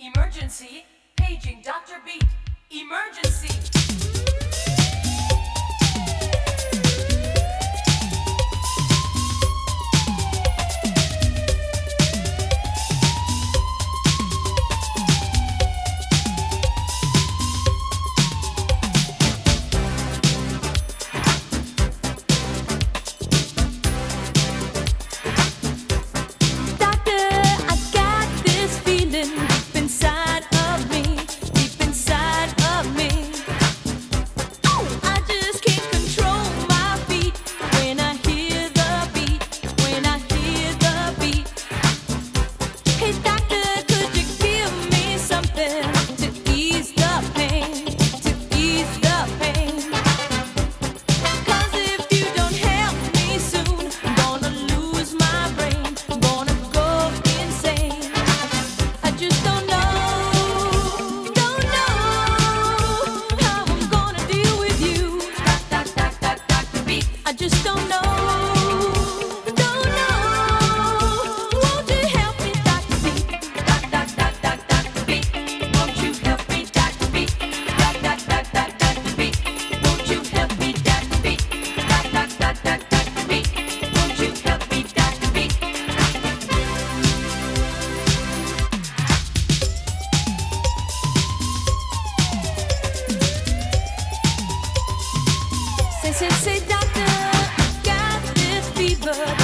Emergency, paging Dr. Beat. Emergency. Say, doctor got this fever.